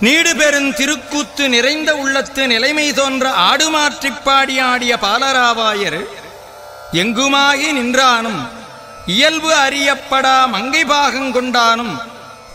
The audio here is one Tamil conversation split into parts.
நீடுபெறும் திருக்கூத்து நிறைந்த உள்ளத்து நிலைமை தோன்ற ஆடுமாற்றிப் பாடி ஆடிய பாலராவாயர் எங்குமாகி நின்றானும் இயல்பு அறியப்படா மங்கை பாகங்கொண்டானும்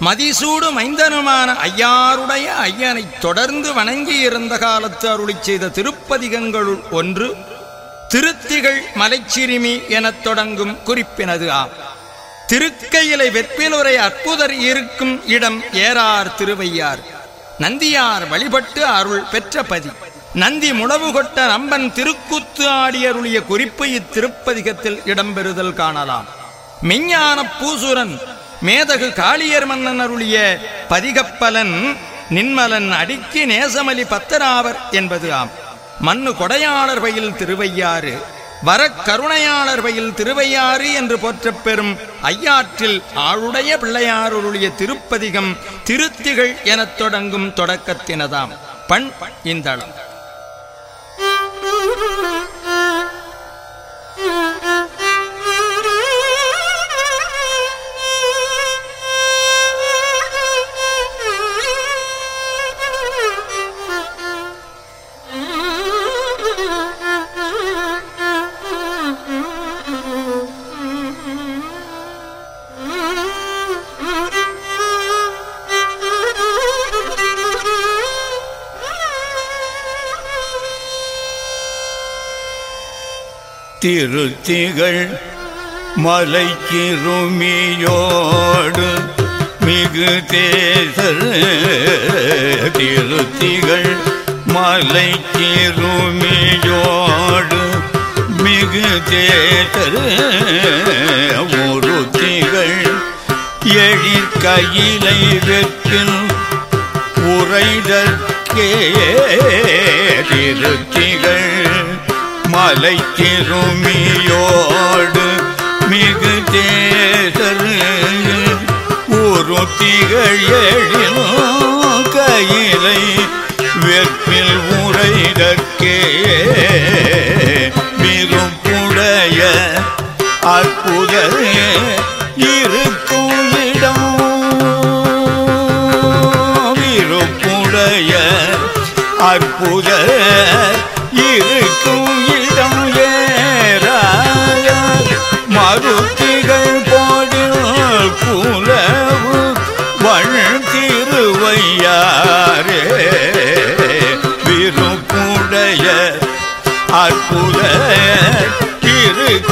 மதிசூடு மைந்தனுமான ஐயாருடைய ஐயனைத் தொடர்ந்து வணங்கியிருந்த காலத்து அருளிச் செய்த திருப்பதிகங்களுள் ஒன்று திருத்திகள் மலைச்சிறுமி எனத் தொடங்கும் குறிப்பினது ஆம். திருக்கையிலை வெற்பிலுரை அற்புதர் இருக்கும் இடம் ஏறார் திருவையார். நந்தியார் வழிபட்டு அருள் பெற்ற பதி. நந்தி முழவு கொட்ட ரம்பன் திருக்கூத்து ஆடியருளிய குறிப்பு இத்திருப்பதிகத்தில் இடம்பெறுதல் காணலாம். மெஞ்ஞான பூசுரன் மேதகு காளியர் மன்னன் அருளிய பதிகப்பலன் நின்மலன் அடிக்கி நேசமலி பத்தராவர் என்பது ஆம். மண்ணு கொடையாளர் பயில் திருவையாறு வரக் கருணையாளர் திருவையாறு என்று போற்றப் பெறும் ஐயாற்றில் ஆளுடைய பிள்ளையாருடைய திருப்பதிகம் திருத்திகள் எனத் தொடங்கும் தொடக்கத்தினதாம். பண் இந்தளம். திருத்திகள் மலைக்கிருமியோடு மிகு தேசர் திருத்திகள் மலைக்கிருமியோடு மிகு தேசர் ஒருத்திகள் எழிற்கையிலை வெப்பில் உரைதற்கே திருத்திகள் மலை திருமியோடு மிகு தேசர் ஒரு திகழ் எழில் கையிலை வெற்பில் உரைதற்கே மிகும் புடைய அற்புத இருக்கும் இடம் இருப்புடைய அற்புத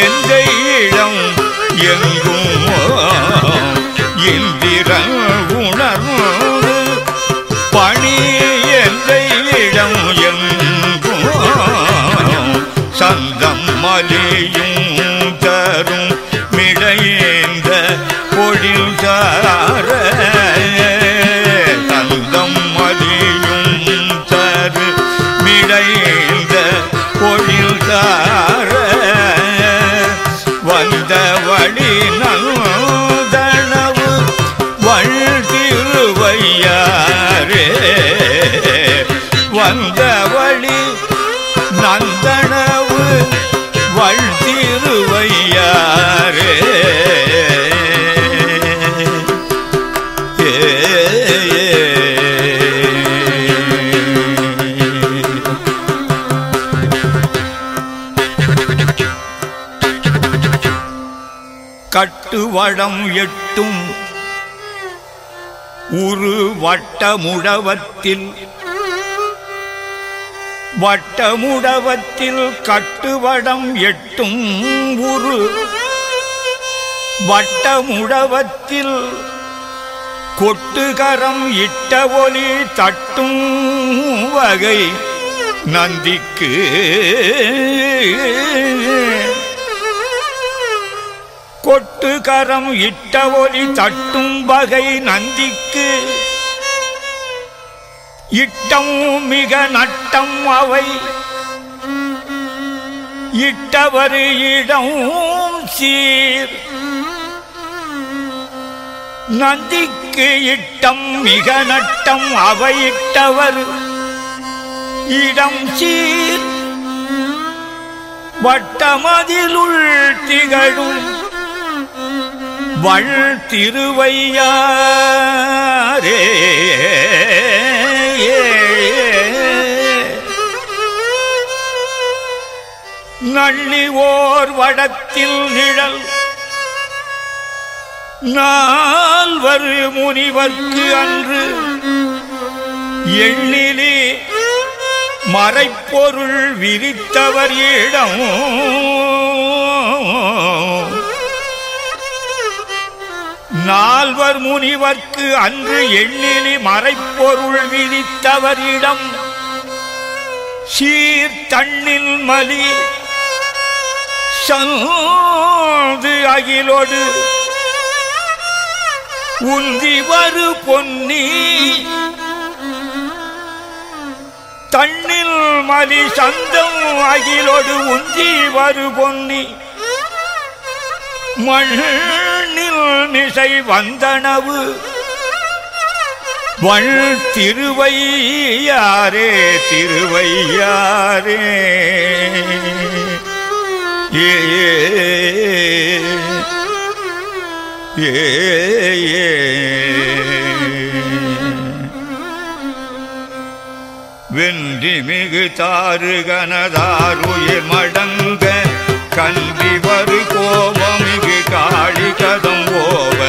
எந்த இடம் எங்கும் வழி நந்தனவு வள் கட்டுவடம் எட்டும் உரு வட்டமுழவத்தில் வட்டமுடவத்தில் கட்டுவடம் எட்டும் உரு வட்டமுடவத்தில் கொட்டுகரம் இட்ட ஒலி தட்டும் வகை நந்திக்கு. கொட்டுகரம் இட்ட ஒலி தட்டும் வகை நந்திக்கு. இட்டம் மிக நட்டம் அவை. இட்டவர் இடம் சீர். நந்திக்கு இட்டம் மிக நட்டம் அவை இட்டவர். இடம் சீர். வட்டமதிலுள் திகழும் வள் திருவையாரே. நள்ளி ஓர் வடத்தில் நிழல். நால்வர் முனிவர்க்கு அன்று எண்ணிலே மறைப்பொருள் விரித்தவர் இடம் நால்வர் முனிவர்க்கு அன்று எண்ணிலி மறைப்பொருள் விரித்தவரிடம் சீர் தண்ணில் மலி சந்து அகிலோடு உந்தி வரு பொன்னி. தண்ணில் மலி சந்தம் அகிலோடு உந்தி வரு பொன்னி. மண்ணில் மிசை வந்தனவு. வள் திருவையாரே திருவையாரே. வென்றி மிகு தாறு கனதாருயிர் மடங்க கல்வி வரு கோபமிகு காளி கதம் ஓவ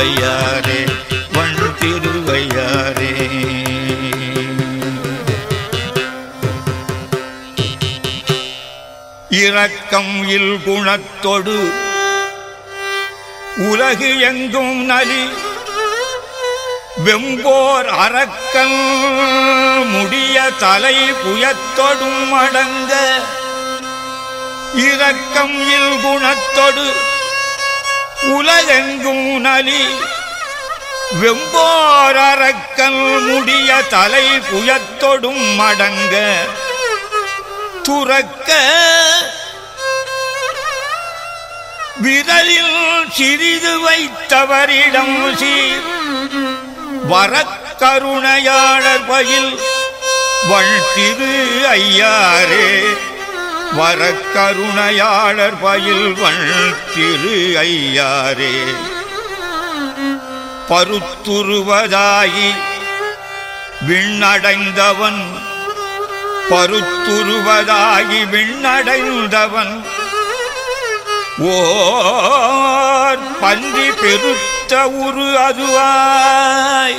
திருவையாரே வண் திருவையாரே இரக்கம் இல் குணத்தொடு உலகு எங்கும் நலி வெம்போர் அரக்கன் முடிய தலை புயத்தொடும் அடங்க இரக்கம் இல் குணத்தொடு உலகெங்கும் நலி வெம்போர் அரக்கன் முடிய தலை புயத்தொடும் மடங்க. துறக்க விரலில் சிறிது வைத்தவரிடம் சீர். வரக்கருணையாளர் பயில் வள்திரு ஐயாரே. வரக்கருணையாளர் பயில் வள்திரு ஐயாரே. பருத்துருவதாயி விண்ணடைந்தவன் பருத்துருவதாகி விண்ணடைந்தவன் ஓர் பந்தி பெருத்த உரு அதுவாய்.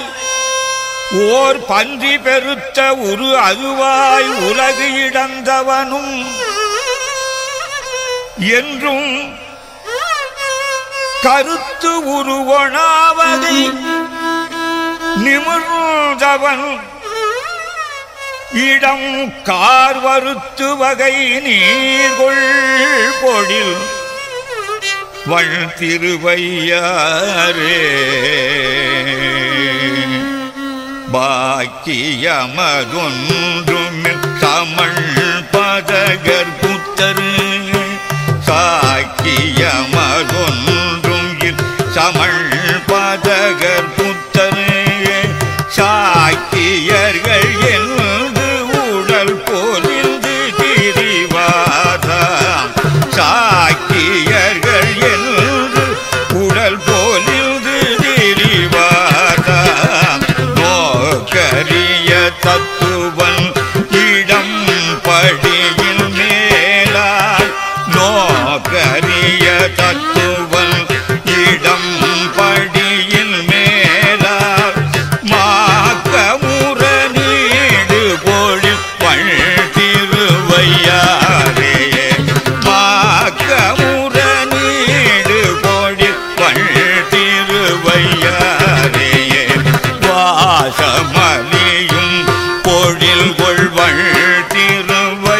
ஓர் பந்தி பெருத்த உரு அதுவாய் உலகு இடந்தவனும் என்றும் கருத்து உருவனாவதை நிமிர்ந்தவன் இடம் கார் வருத்து வகை நீர்கொள் பொழில் வள் திருவையாரே பாக்கியமதொன்றும் தமிழ் பதகர் சாக்கியமதொன்றும் தமிழ் பதகர் புத்தரு கமலியும் பொழில் கொள்வள் திருவையாற்றுள்.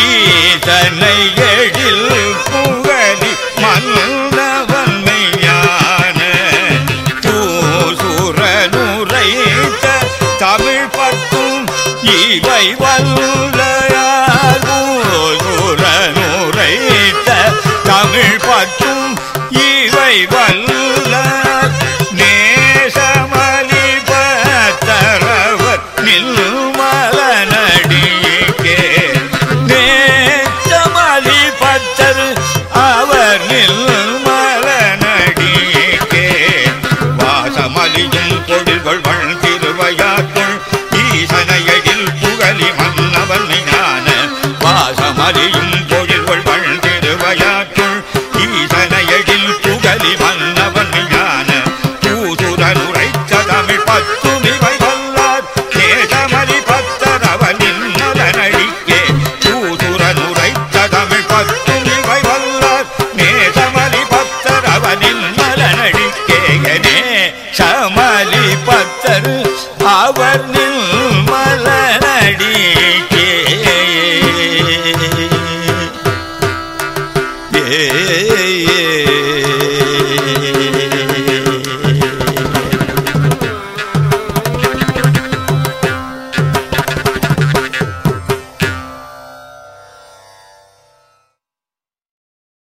ஈதனை எழில் புகழி மன்னவன் மெய்யான தூசுரனுரைத்த தமிழ் பத்தும் இவை வல்லையார். தமிழ் பத்தும் இவை வல்ல பத்தர் அவர் நில் மலரடி.